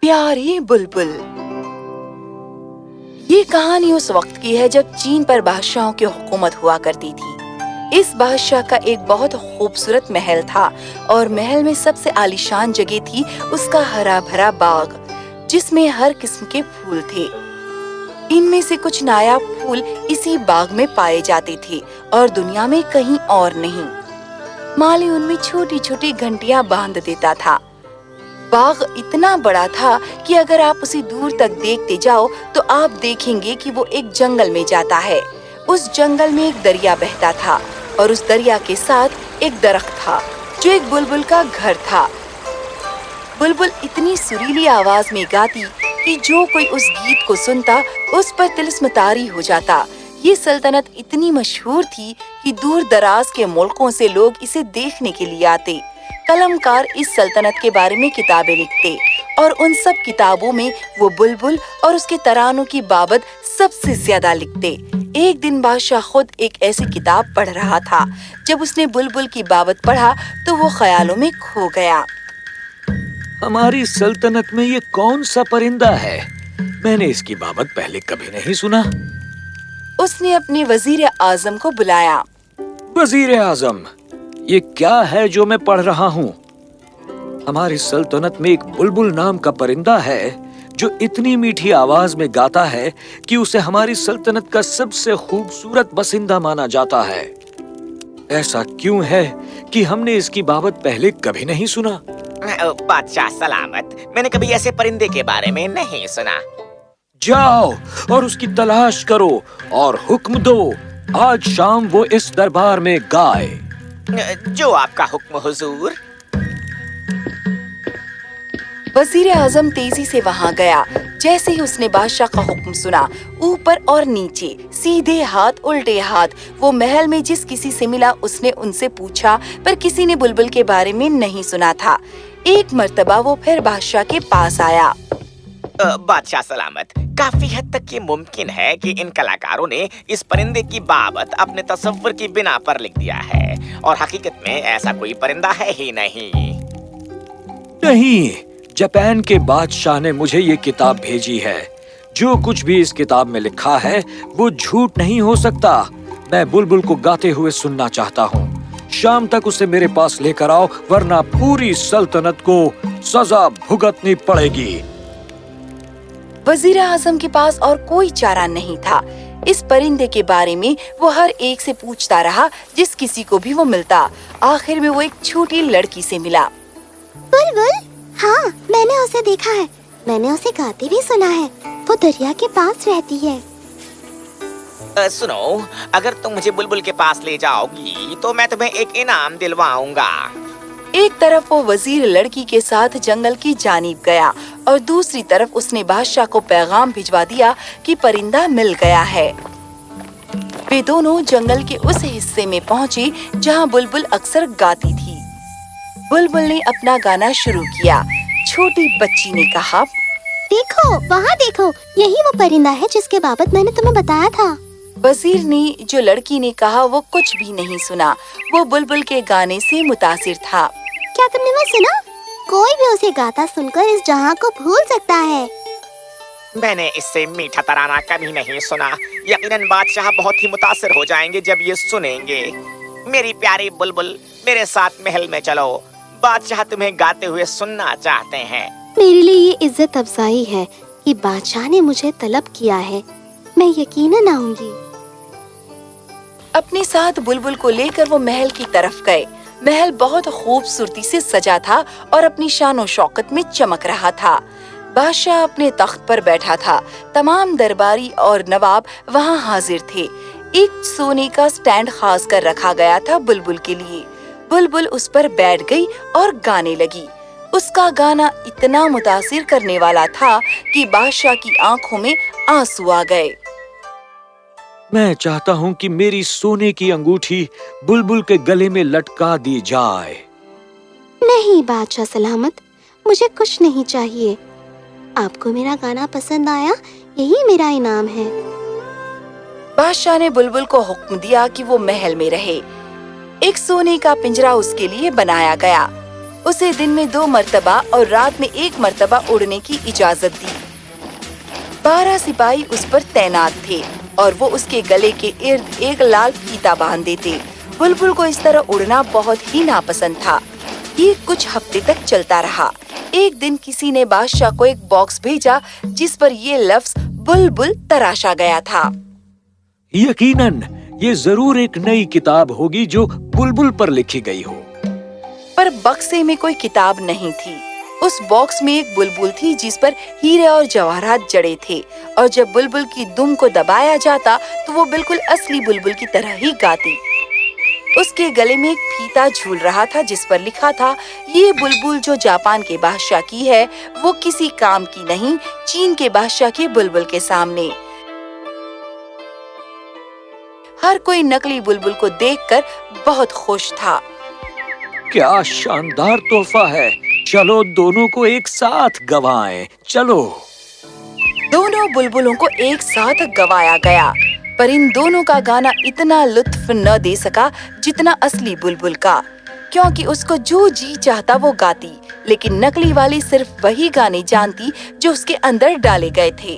پیاری بلبل۔ یہ کہانی اس وقت کی ہے جب چین پر بادشاہوں کی حکومت ہوا کرتی تھی۔ اس بادشاہ کا ایک بہت خوبصورت محل تھا اور محل میں سب سے عالیشان جگہ تھی اس کا ہرا بھرا باغ، جس میں ہر قسم کے پھول تھے۔ ان میں سے کچھ نایاب پھول اسی باغ میں پائے جاتے تھے اور دنیا میں کہیں اور نہیں۔ مالی ان میں چھوٹی چھوٹی گھنٹیاں باندھ دیتا تھا۔ باغ اتنا بڑا تھا کہ اگر آپ اسے دور تک دیکھتے جاؤ تو آپ دیکھیں گے کہ وہ ایک جنگل میں جاتا ہے۔ اس جنگل میں ایک دریا بہتا تھا اور اس دریا کے ساتھ ایک درخت تھا جو ایک بلبل کا گھر تھا۔ بلبل اتنی سریلی آواز میں گاتی کہ جو کوئی اس گیت کو سنتا اس پر تلسم تاری ہو جاتا۔ یہ سلطنت اتنی مشہور تھی کہ دور دراز کے ملکوں سے لوگ اسے دیکھنے کے لیے آتے۔ قلم کار اس سلطنت کے بارے میں کتابیں لکھتے اور ان سب کتابوں میں وہ بلبل اور اس کے ترانوں کی بابت سب سے زیادہ لکھتے۔ ایک دن بادشاہ خود ایک ایسی کتاب پڑھ رہا تھا۔ جب اس نے بلبل کی بابت پڑھا تو وہ خیالوں میں کھو گیا۔ ہماری سلطنت میں یہ کون سا پرندہ ہے؟ میں نے اس کی بابت پہلے کبھی نہیں سنا۔ اس نے اپنے وزیر اعظم کو بلایا۔ وزیر اعظم یہ کیا ہے جو میں پڑھ رہا ہوں؟ ہماری سلطنت میں ایک بلبل نام کا پرندہ ہے جو اتنی میٹھی آواز میں گاتا ہے کہ اسے ہماری سلطنت کا سب سے خوبصورت بسندہ مانا جاتا ہے۔ ایسا کیوں ہے کہ ہم نے اس کی بابت پہلے کبھی نہیں سنا؟ بادشاہ سلامت میں نے کبھی ایسے پرندے کے بارے میں نہیں سنا۔ جاؤ اور اس کی تلاش کرو اور حکم دو۔ آج شام وہ اس دربار میں گائے۔ جو آپ کا حکم حضور؟ وزیر اعظم تیزی سے وہاں گیا۔ جیسے ہی اس نے بادشاہ کا حکم سنا اوپر اور نیچے سیدھے ہاتھ الٹے ہاتھ وہ محل میں جس کسی سے ملا اس نے ان سے پوچھا پر کسی نے بلبل کے بارے میں نہیں سنا تھا۔ ایک مرتبہ وہ پھر بادشاہ کے پاس آیا۔ بادشاہ سلامت کافی حد تک یہ ممکن ہے کہ ان کلاکاروں نے اس پرندے کی بابت اپنے تصور کی بنا پر لکھ دیا ہے۔ اور حقیقت میں ایسا کوئی پرندہ ہے ہی نہیں۔ نہیں، جاپان کے بادشاہ نے مجھے یہ کتاب بھیجی ہے۔ جو کچھ بھی اس کتاب میں لکھا ہے، وہ جھوٹ نہیں ہو سکتا۔ میں بلبل کو گاتے ہوئے سننا چاہتا ہوں۔ شام تک اسے میرے پاس لے کر آؤ، ورنہ پوری سلطنت کو سزا بھگتنی پڑے گی۔ وزیر اعظم کے پاس اور کوئی چارہ نہیں تھا۔ اس پرندے کے بارے میں وہ ہر ایک سے پوچھتا رہا جس کسی کو بھی وہ ملتا۔ آخر میں وہ ایک چھوٹی لڑکی سے ملا۔ بلبل ہاں میں نے اسے دیکھا ہے۔ میں نے اسے گاتے بھی سنا ہے۔ وہ دریا کے پاس رہتی ہے۔ سنو اگر تم مجھے بلبل کے پاس لے جاؤ گی تو میں تمہیں ایک انعام دلواؤں گا۔ ایک طرف وہ وزیر لڑکی کے ساتھ جنگل کی جانب گیا اور دوسری طرف اس نے بادشاہ کو پیغام بھجوا دیا کہ پرندہ مل گیا ہے۔ وہ دونوں جنگل کے اس حصے میں پہنچے جہاں بلبل اکثر گاتی تھی۔ بلبل نے اپنا گانا شروع کیا۔ چھوٹی بچی نے کہا دیکھو وہاں دیکھو یہی وہ پرندہ ہے جس کے بابت میں نے تمہیں بتایا تھا۔ وزیر نے جو لڑکی نے کہا وہ کچھ بھی نہیں سنا۔ وہ بلبل کے گانے سے متاثر تھا۔ کیا تم نے وہ سنا کوئی بھی اسے گاتا سن کر اس جہاں کو بھول سکتا ہے میں نے اس سے میٹھا ترانہ کبھی نہیں سنا یقیناً بادشاہ بہت ہی متاثر ہو جائیں گے جب یہ سنیں گے میری پیاری بلبل میرے ساتھ محل میں چلو بادشاہ تمہیں گاتے ہوئے سننا چاہتے ہیں میرے لیے یہ عزت افزائی ہے کہ بادشاہ نے مجھے طلب کیا ہے میں یقیناً آؤں گی اپنے ساتھ بلبل کو لے کر وہ محل کی طرف گئے محل بہت خوبصورتی سے سجا تھا اور اپنی شان و شوقت میں چمک رہا تھا۔ بادشاہ اپنے تخت پر بیٹھا تھا۔ تمام درباری اور نواب وہاں حاضر تھے۔ ایک سونے کا سٹینڈ خاص کر رکھا گیا تھا بلبل کے لیے۔ بلبل اس پر بیٹھ گئی اور گانے لگی۔ اس کا گانا اتنا متاثر کرنے والا تھا کہ بادشاہ کی آنکھوں میں آنسو آ گئے۔ میں چاہتا ہوں کہ میری سونے کی انگوٹھی بلبل کے گلے میں لٹکا دی جائے۔ نہیں بادشاہ سلامت مجھے کچھ نہیں چاہیے۔ آپ کو میرا گانا پسند آیا؟ یہی میرا انعام ہے۔ بادشاہ نے بلبل کو حکم دیا کہ وہ محل میں رہے۔ ایک سونے کا پنجرا اس کے لیے بنایا گیا۔ اسے دن میں دو مرتبہ اور رات میں ایک مرتبہ اڑنے کی اجازت دی۔ بارہ سپاہی اس پر تعینات تھے۔ اور وہ اس کے گلے کے ارد ایک لال فیتا باندھ دیتے بلبل کو اس طرح اڑنا بہت ہی ناپسند تھا۔ یہ کچھ ہفتے تک چلتا رہا۔ ایک دن کسی نے بادشاہ کو ایک باکس بھیجا جس پر یہ لفظ بلبل تراشا گیا تھا۔ یقیناً یہ ضرور ایک نئی کتاب ہوگی جو بلبل پر لکھی گئی ہو۔ پر بکسے میں کوئی کتاب نہیں تھی۔ اس باکس میں ایک بلبل تھی جس پر ہیرے اور جواہرات جڑے تھے۔ اور جب بلبل کی دم کو دبایا جاتا تو وہ بالکل اصلی بلبل کی طرح ہی گاتی۔ اس کے گلے میں ایک پھیتا جھول رہا تھا جس پر لکھا تھا، یہ بلبل جو جاپان کے بادشاہ کی ہے، وہ کسی کام کی نہیں، چین کے بادشاہ کے بلبل کے سامنے۔ ہر کوئی نقلی بلبل کو دیکھ کر بہت خوش تھا۔ کیا شاندار تحفہ ہے۔ چلو دونوں کو ایک ساتھ گوائیں۔ چلو۔ دونوں بلبلوں کو ایک ساتھ گوایا گیا۔ پر ان دونوں کا گانا اتنا لطف نہ دے سکا جتنا اصلی بلبل کا۔ کیونکہ اس کو جو جی چاہتا وہ گاتی لیکن نقلی والی صرف وہی گانے جانتی جو اس کے اندر ڈالے گئے تھے۔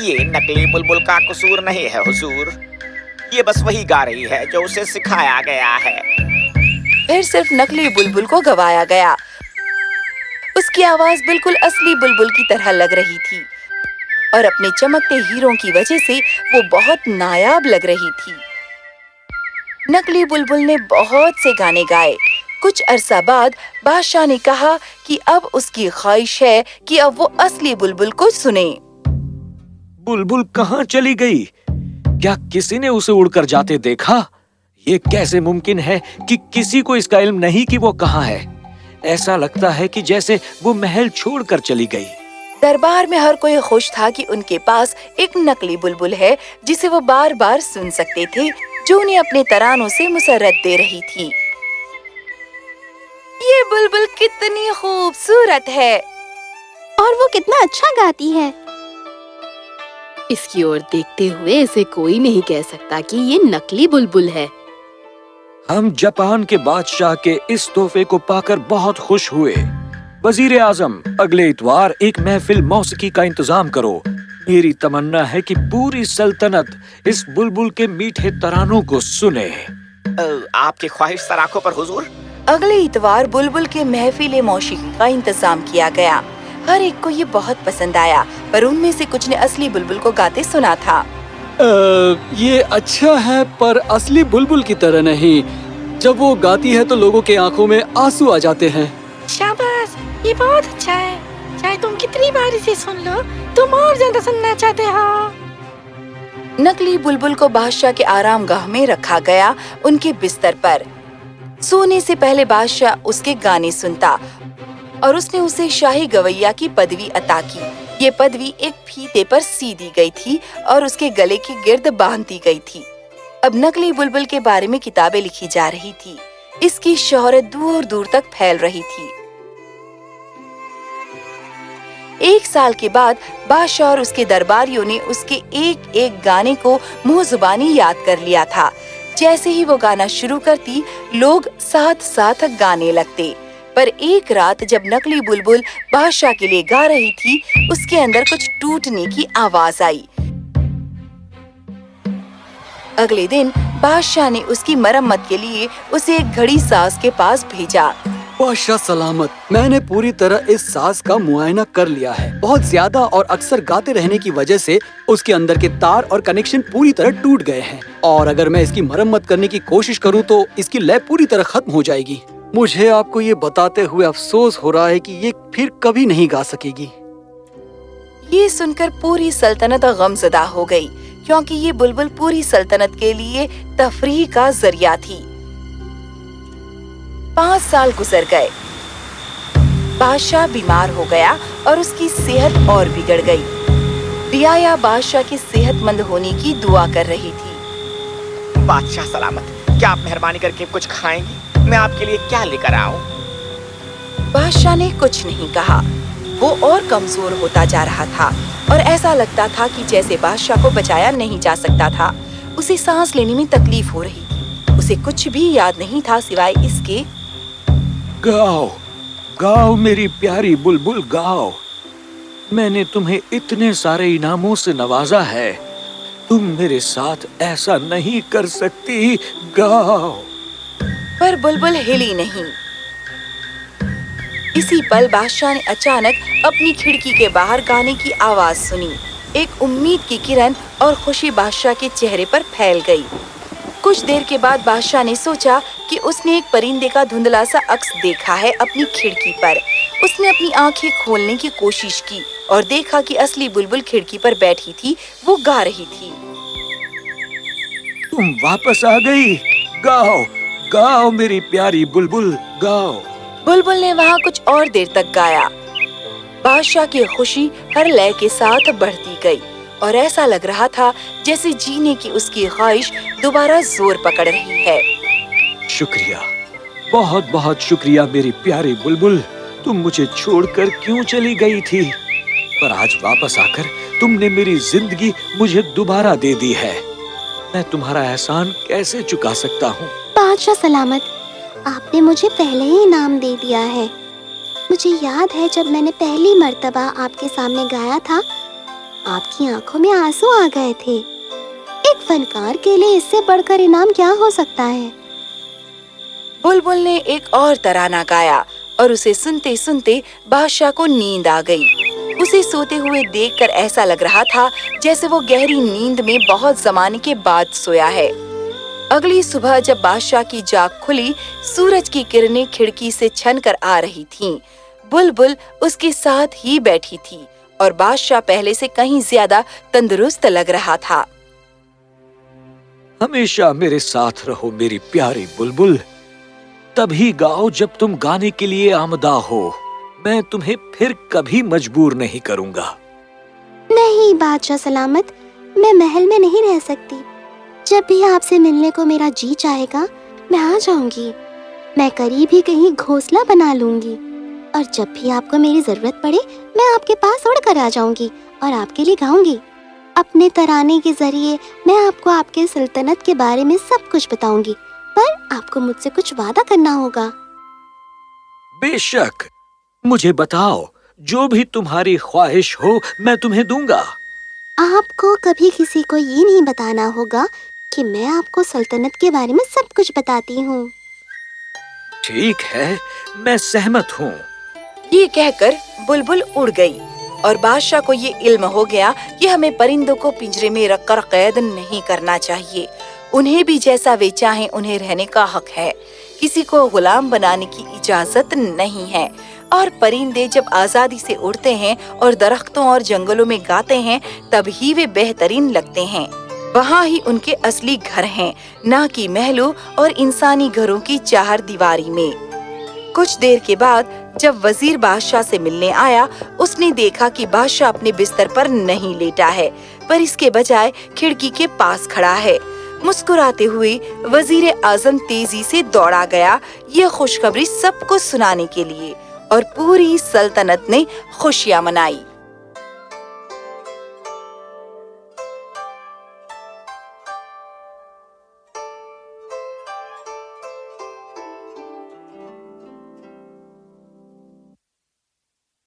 یہ نقلی بلبل کا قصور نہیں ہے حضور۔ یہ بس وہی گا رہی ہے جو اسے سکھایا گیا ہے۔ پھر صرف نقلی بلبل کو گوایا گیا۔ اس کی آواز بالکل اصلی بلبل کی طرح لگ رہی تھی۔ اور اپنے چمکتے ہیروں کی وجہ سے وہ بہت نایاب لگ رہی تھی۔ نقلی بلبل نے بہت سے گانے گائے۔ کچھ عرصہ بعد بادشاہ نے کہا کہ اب اس کی خواہش ہے کہ اب وہ اصلی بلبل کو سنے بلبل کہاں چلی گئی؟ کیا کسی نے اسے اڑ کر جاتے دیکھا؟ یہ کیسے ممکن ہے کہ کسی کو اس کا علم نہیں کہ وہ کہاں ہے؟ ایسا لگتا ہے کہ جیسے وہ محل چھوڑ کر چلی گئی۔ دربار میں ہر کوئی خوش تھا کہ ان کے پاس ایک نقلی بلبل ہے جسے وہ بار بار سن سکتے تھے جو انہیں اپنے ترانوں سے مسرت دے رہی تھی۔ یہ بلبل کتنی خوبصورت ہے۔ اور وہ کتنا اچھا گاتی ہے۔ اس کی اور دیکھتے ہوئے اسے کوئی نہیں کہہ سکتا کہ یہ نقلی بلبل ہے۔ ہم جاپان کے بادشاہ کے اس تحفے کو پا کر بہت خوش ہوئے۔ وزیر اعظم اگلے اتوار ایک محفل موسیقی کا انتظام کرو۔ میری تمنا ہے کہ پوری سلطنت اس بلبل کے میٹھے ترانوں کو سنے۔ آپ کی خواہش سراخوں پر حضور؟ اگلے اتوار بلبل کے محفل موسیقی کا انتظام کیا گیا۔ ہر ایک کو یہ بہت پسند آیا پر ان میں سے کچھ نے اصلی بلبل کو گاتے سنا تھا۔ یہ اچھا ہے پر اصلی بلبل کی طرح نہیں۔ جب وہ گاتی ہے تو لوگوں کے آنکھوں میں آنسو آ جاتے ہیں۔ شاباش یہ بہت اچھا ہے۔ چاہے تم کتنی بار اسے سن لو تم اور زیادہ سننا چاہتے ہو۔ نقلی بلبل کو بادشاہ کے آرام گاہ میں رکھا گیا ان کے بستر پر۔ سونے سے پہلے بادشاہ اس کے گانے سنتا اور اس نے اسے شاہی گویا کی پدوی عطا کی۔ یہ پدوی ایک پھیتے پر سی دی گئی تھی اور اس کے گلے کے گرد باندھ دی گئی تھی۔ اب نقلی بلبل کے بارے میں کتابیں لکھی جا رہی تھی۔ اس کی شہرت دور دور تک پھیل رہی تھی۔ ایک سال کے بعد بادشاہ اور اس کے درباریوں نے اس کے ایک ایک گانے کو منہ زبانی یاد کر لیا تھا۔ جیسے ہی وہ گانا شروع کرتی، لوگ ساتھ ساتھ گانے لگتے۔ پر ایک رات جب نقلی بلبل بادشاہ کے لیے گا رہی تھی، اس کے اندر کچھ ٹوٹنے کی آواز آئی۔ اگلے دن بادشاہ نے اس کی مرمت کے لیے اسے ایک گھڑی ساز کے پاس بھیجا۔ بادشاہ سلامت، میں نے پوری طرح اس ساز کا معائنہ کر لیا ہے۔ بہت زیادہ اور اکثر گاتے رہنے کی وجہ سے اس کے اندر کے تار اور کنیکشن پوری طرح ٹوٹ گئے ہیں۔ اور اگر میں اس کی مرمت کرنے کی کوشش کروں تو اس کی لے پوری طرح ختم ہو جائے گی۔ مجھے آپ کو یہ بتاتے ہوئے افسوس ہو رہا ہے کہ یہ پھر کبھی نہیں گا سکے گی۔ یہ سن کر پوری سلطنت غم زدہ ہو گئی کیونکہ یہ بلبل پوری سلطنت کے لیے تفریح کا ذریعہ تھی۔ پانچ سال گزر گئے۔ بادشاہ بیمار ہو گیا اور اس کی صحت اور بگڑ گئی۔ ریا بادشاہ کی صحت مند ہونے کی دعا کر رہی تھی۔ بادشاہ سلامت کیا آپ مہربانی کر کے کچھ کھائیں گی؟ میں آپ کے لیے کیا لے کر آؤں؟ بادشاہ نے کچھ نہیں کہا۔ وہ اور کمزور ہوتا جا رہا تھا اور ایسا لگتا تھا کہ جیسے بادشاہ کو بچایا نہیں جا سکتا تھا اسے سانس لینے میں تکلیف ہو رہی اسے کچھ بھی یاد نہیں تھا سوائے اس کے پر بلبل ہلی نہیں۔ اسی پل بادشاہ نے اچانک اپنی کھڑکی کے باہر گانے کی آواز سنی۔ ایک امید کی کرن اور خوشی بادشاہ کے چہرے پر پھیل گئی۔ کچھ دیر کے بعد بادشاہ نے سوچا کہ اس نے ایک پرندے کا دھندلا سا عکس دیکھا ہے اپنی کھڑکی پر۔ اس نے اپنی آنکھیں کھولنے کی کوشش کی اور دیکھا کہ اصلی بلبل کھڑکی پر بیٹھی تھی، وہ گا رہی تھی۔ تم واپس آ گئی۔ گاؤ۔ گاؤ میری پیاری بلبل گاؤ۔ بلبل نے وہاں کچھ اور دیر تک گایا۔ بادشاہ کی خوشی ہر لے کے ساتھ بڑھتی گئی اور ایسا لگ رہا تھا جیسے جینے کی اس کی خواہش دوبارہ زور پکڑ رہی ہے۔ شکریہ۔ بہت بہت شکریہ میری پیاری بلبل۔ تم مجھے چھوڑ کر کیوں چلی گئی تھی؟ پر آج واپس آ کر تم نے میری زندگی مجھے دوبارہ دے دی ہے۔ میں تمہارا احسان کیسے چکا سکتا ہوں؟ بادشاہ سلامت، آپ نے مجھے پہلے ہی انعام دے دیا ہے۔ مجھے یاد ہے جب میں نے پہلی مرتبہ آپ کے سامنے گایا تھا، آپ کی آنکھوں میں آنسو آ گئے تھے۔ ایک فنکار کے لیے اس سے بڑھ کر انعام کیا ہو سکتا ہے؟ بلبل نے ایک اور ترانہ گایا اور اسے سنتے سنتے بادشاہ کو نیند آ گئی۔ اسے سوتے ہوئے دیکھ کر ایسا لگ رہا تھا جیسے وہ گہری نیند میں بہت زمانے کے بعد سویا ہے۔ اگلی صبح جب بادشاہ کی جاگ کھلی سورج کی کرنیں کھڑکی سے چھن کر آ رہی تھیں۔ بلبل بل اس کے ساتھ ہی بیٹھی تھی اور بادشاہ پہلے سے کہیں زیادہ تندرست لگ رہا تھا۔ ہمیشہ میرے ساتھ رہو میری پیاری بلبل۔ تب ہی گاؤ جب تم گانے کے لیے آمدہ ہو میں تمہیں پھر کبھی مجبور نہیں کروں گا۔ نہیں بادشاہ سلامت میں محل میں نہیں رہ سکتی۔ جب بھی آپ سے ملنے کو میرا جی چاہے گا میں آ جاؤں گی۔ میں قریب ہی کہیں گھونسلہ بنا لوں گی۔ اور جب بھی آپ کو میری ضرورت پڑے میں آپ کے پاس اڑ کر آ جاؤں گی اور آپ کے لیے گاؤں گی۔ اپنے ترانے کے ذریعے میں آپ کو آپ کے سلطنت کے بارے میں سب کچھ بتاؤں گی۔ پر آپ کو مجھ سے کچھ وعدہ کرنا ہوگا۔ بے شک۔ مجھے بتاؤ جو بھی تمہاری خواہش ہو میں تمہیں دوں گا۔ آپ کو کبھی کسی کو یہ نہیں بتانا ہوگا کہ میں آپ کو سلطنت کے بارے میں سب کچھ بتاتی ہوں۔ ٹھیک ہے میں سہمت ہوں۔ یہ کہہ کر بلبل اڑ گئی اور بادشاہ کو یہ علم ہو گیا کہ ہمیں پرندوں کو پنجرے میں رکھ کر قید نہیں کرنا چاہیے۔ انہیں بھی جیسا وہ چاہیں انہیں رہنے کا حق ہے۔ کسی کو غلام بنانے کی اجازت نہیں ہے۔ اور پرندے جب آزادی سے اڑتے ہیں اور درختوں اور جنگلوں میں گاتے ہیں تب ہی وہ بہترین لگتے ہیں۔ وہاں ہی ان کے اصلی گھر ہیں، نہ کی محلوں اور انسانی گھروں کی چار دیواری میں۔ کچھ دیر کے بعد جب وزیر بادشاہ سے ملنے آیا، اس نے دیکھا کہ بادشاہ اپنے بستر پر نہیں لیٹا ہے، پر اس کے بجائے کھڑکی کے پاس کھڑا ہے۔ مسکراتے ہوئے وزیر اعظم تیزی سے دوڑا گیا، یہ خوشخبری سب کو سنانے کے لیے، اور پوری سلطنت نے خوشیاں منائی۔